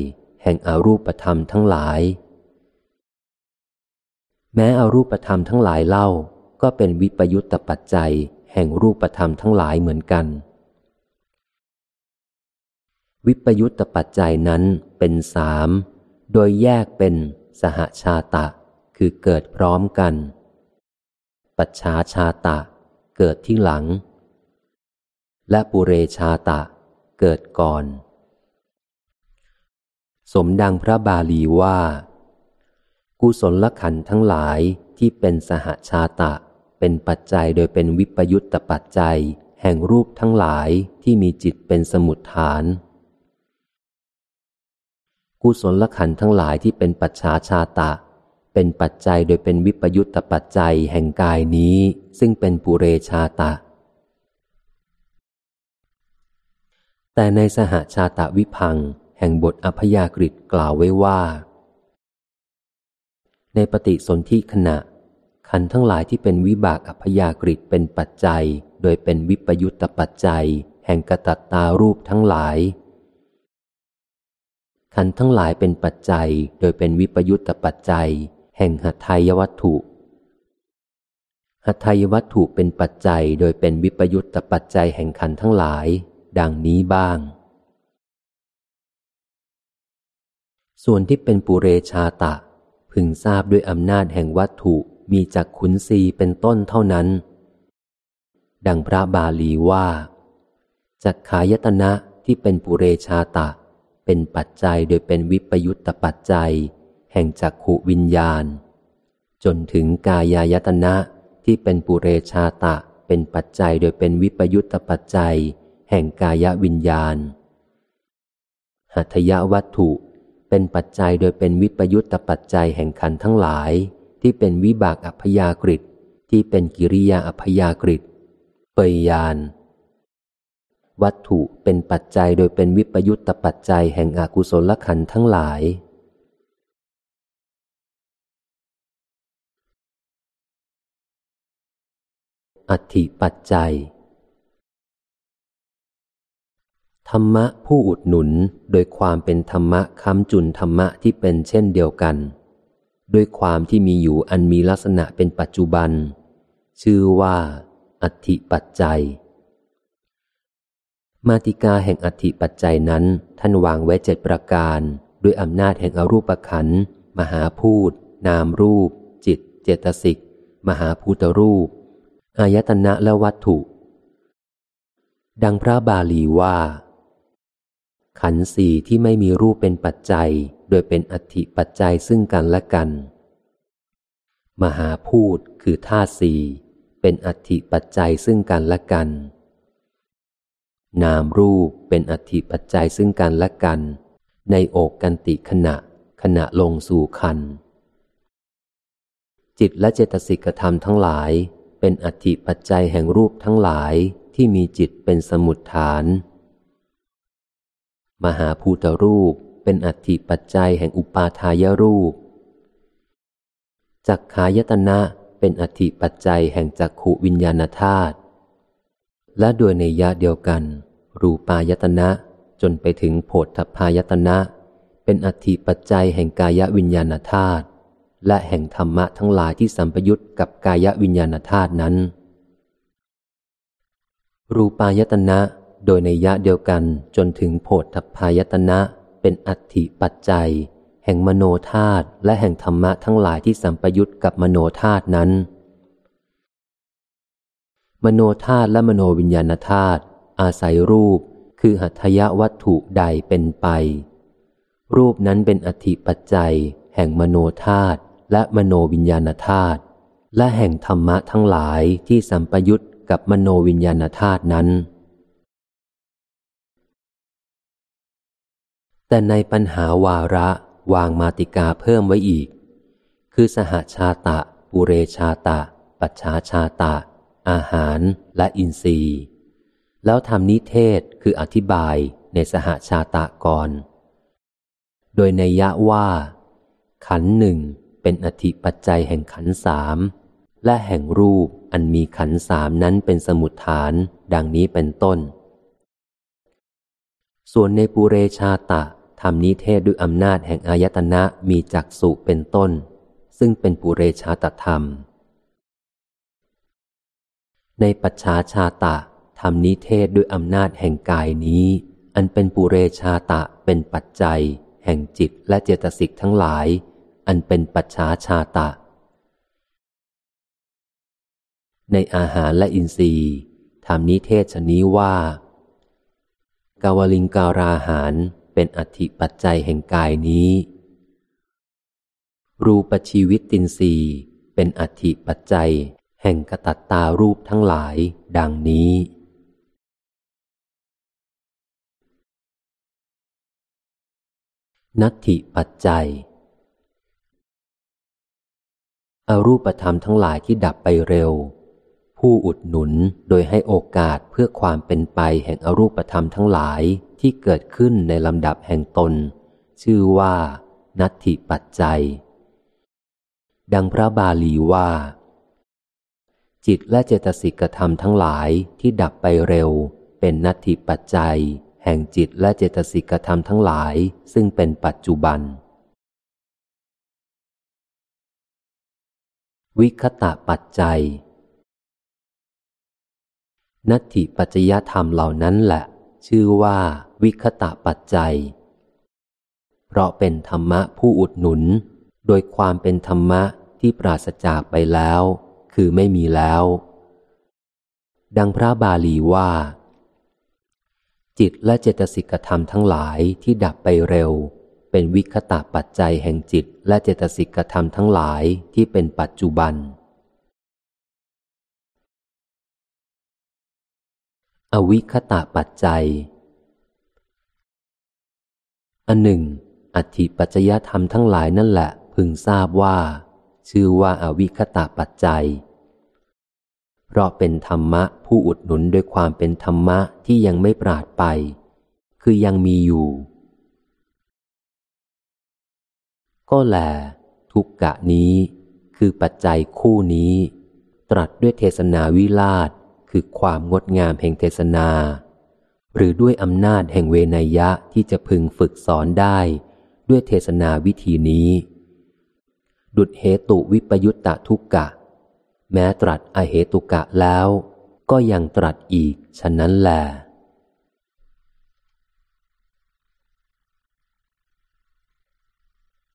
S1: แห่งอารูปธรรมทั้งหลาย แม้อารูปธรรมทั้งหลายเล่าก็เป็นวิปยุตตปัจจัย แห่งรูปธรรมทั้งหลายเหมือนกัน วิปยุตตปัจจัยนั้นเป็นสามโดยแยกเป็นสหชาตะ คือเกิดพร้อมกัน ปัจฉาชาตะ เกิดที่หลัง และปุเรชาตะ เกิดก่อน สมดังพระบาลีว่า กุศลขันทั้งหลายที่เป็นสหชาตะ เป็นปัจจัยโดยเป็นวิปยุตตปัจจัย แห่งรูปทั้งหลายที่มีจิตเป็นสมุดฐาน กุศลขันทั้งหลายที่เป็นปัจฉาชาตะ เป็นปัจจัยโดยเป็นวิปยุตตปัจจัยแห่งกายนี้ ซึ่งเป็นปุเรชาตะ แต่ในสหชาตะวิพังแห่งบทอพยากฤิกล่าวไว้ว่า ในปฏิสนธิขณะ ขันทั้งหลายที่เป็นวิบากอพยากฤิเป็นปัจจัย โดยเป็นวิปยุตตปัจจัย แห่งกตัตตารูปทั้งหลาย ขันทั้งหลายเป็นปัจจัยโดยเป็นวิปยุตตปัจจัย แห่งหัตถยวัตถุ หัตถยวัตถุเป็นปัจจัยโดยเป็นวิปยุตตปัจจัยแห่งขันทั้งหลาย ดังนี้บ้าง ส่วนที่เป็นปุเรชาตะ พึงทราบด้วยอำนาจแห่งวัตถุมีจักขุนศีเป็นต้นเท่านั้น ดังพระบาลีว่าจักขายตนะที่เป็นปุเรชาตะ เป็นปัจจัยโดยเป็นวิปยุตตปัจจัย แห่งจักขุวิญญาณ จนถึงกายายตนะที่เป็นปุเรชาตะ เป็นปัจจัยโดยเป็นวิปยุตตปัจจัย แห่งกายวิญญาณ หัตยวัตถุเป็นปัจจัยโดยเป็นวิปยุตตปัจจัยแห่งขันทั้งหลาย ที่เป็นวิบากอัพยากฤิที่เป็นกิริยาอัพยากฤิเปยยาน วัตถุเป็นปัจจัยโดยเป็นวิปยุตตปัจจัยแห่งอกุศลขันทั้งหลาย อธิปัจจัย ธรรมะผู้อุดหนุนโดยความเป็นธรรมะค้ำจุนธรรมะที่เป็นเช่นเดียวกัน ด้วยความที่มีอยู่อันมีลักษณะเป็นปัจจุบัน ชื่อว่า อธิปัจจัย มาติกาแห่งอธิปัจจัยนั้น ท่านวางไว้เจ็ดประการ ด้วยอำนาจแห่งอรูปขันมหาพูดนามรูป จิต เจตสิก มหาภูตรูป อายตนะและวัตถุ ดังพระบาลีว่า ขันสี่ที่ไม่มีรูปเป็นปัจจัย โดยเป็นอธิปัจจัยซึ่งกันและกัน มหาพูดคือธาสี่เป็นอธิปัจจัยซึ่งกันและกัน นามรูปเป็นอธิปัจจัยซึ่งกันและกัน ในโอกกันติขณะ ขณะลงสู่คัน จิตและเจตสิกธรรมทั้งหลาย เป็นอธิปัจจัยแห่งรูปทั้งหลายที่มีจิตเป็นสมุดฐาน มหาภูตรูปเป็นอัติปัจจัยแห่งอุปาทายรูป จักขายตนะเป็นอัติปัจจัยแห่งจักขุวิญญาณธาตุ และโดยในยะเดียวกัน รูปายตนะจนไปถึงโพธพายตนะ เป็นอัติปัจจัยแห่งกายวิญญาณธาตุและแห่งธรรมะทั้งหลายที่สัมปยุตกับกายวิญญาณธาตุนั้น รูปายตนะโดยในยะเดียวกันจนถึงโพธพายตนะ เป็นอัติปัจจัย แห่งมโนธาตุและแห่งธรรมะทั้งหลายที่สัมปยุตกับมโนธาตุนั้น มโนธาตุและมโนวิญญาณธาตุอาศัยรูปคือหัตถยวัตถุใดเป็นไป รูปนั้นเป็นอธิปัจจัย แห่งมโนธาตุและมโนวิญญาณธาตุและแห่งธรรมะทั้งหลายที่สัมปยุตกับมโนวิญญาณธาตุนั้น แต่ในปัญหาวาระวางมาติกาเพิ่มไว้อีก คือสหชาตะ ปุเรชาตะ ปัจฉาชาตะ อาหารและอินทรีย์ แล้วทำนิเทศคืออธิบายในสหชาตะก่อนโดยในยะว่า ขันหนึ่งเป็นอธิปัจจัยแห่งขันสามและแห่งรูปอันมีขันสามนั้นเป็นสมุดฐานดังนี้เป็นต้น ส่วนในปุเรชาตะทำนิเทศด้วยอำนาจแห่งอายตนะมีจักสุเป็นต้น ซึ่งเป็นปุเรชาตธรรม ในปัจฉาชาตะทำนิเทศด้วยอำนาจแห่งกายนี้ อันเป็นปุเรชาตะเป็นปัจจัย แห่งจิตและเจตสิกทั้งหลาย อันเป็นปัจฉาชาตะ ในอาหารและอินทรีย์ทำนิเทศชนี้ว่า กาวลิงการาหารเป็นอธิปัจจัยแห่งกายนี้ รูปชีวิตตินทรีย์เป็นอธิปัจจัย แห่งกตัตตารูปทั้งหลายดังนี้ นัตถิปัจจัย อรูปธรรมทั้งหลายที่ดับไปเร็ว ผู้อุดหนุนโดยให้โอกาสเพื่อความเป็นไปแห่งอรูปธรรมทั้งหลายที่เกิดขึ้นในลำดับแห่งตน ชื่อว่า นัตถิปัจจัย ดังพระบาลีว่า จิตและเจตสิกธรรมทั้งหลายที่ดับไปเร็ว เป็นนัตถิปัจจัย แห่งจิตและเจตสิกธรรมทั้งหลายซึ่งเป็นปัจจุบัน วิคตะปัจจัย นัตถิปัจจยธรรมเหล่านั้นแหละ ชื่อว่า วิคตะปัจจัย เพราะเป็นธรรมะผู้อุดหนุน โดยความเป็นธรรมะที่ปราศจากไปแล้ว คือไม่มีแล้ว ดังพระบาลีว่า จิตและเจตสิกธรรมทั้งหลายที่ดับไปเร็ว เป็นวิคตะปัจจัยแห่งจิตและเจตสิกธรรมทั้งหลายที่เป็นปัจจุบัน อวิคตะปัจจัย อันหนึ่ง อธิปัจจยธรรมทั้งหลายนั่นแหละพึงทราบว่า ชื่อว่าอาวิคตาปัจจัย เพราะเป็นธรรมะผู้อุดหนุนด้วยความเป็นธรรมะที่ยังไม่ปราดไป คือยังมีอยู่ ก็แล ทุกกะนี้คือปัจจัยคู่นี้ ตรัสด้วยเทศนาวิลาศคือความงดงามแห่งเทศนา หรือด้วยอำนาจแห่งเวนยะที่จะพึงฝึกสอนได้ ด้วยเทศนาวิธีนี้ ดุดเหตุวิปยุตตะทุกกะ แม้ตรัสอเหตุกะแล้ว ก็ยังตรัสอีกฉะนั้นแหละ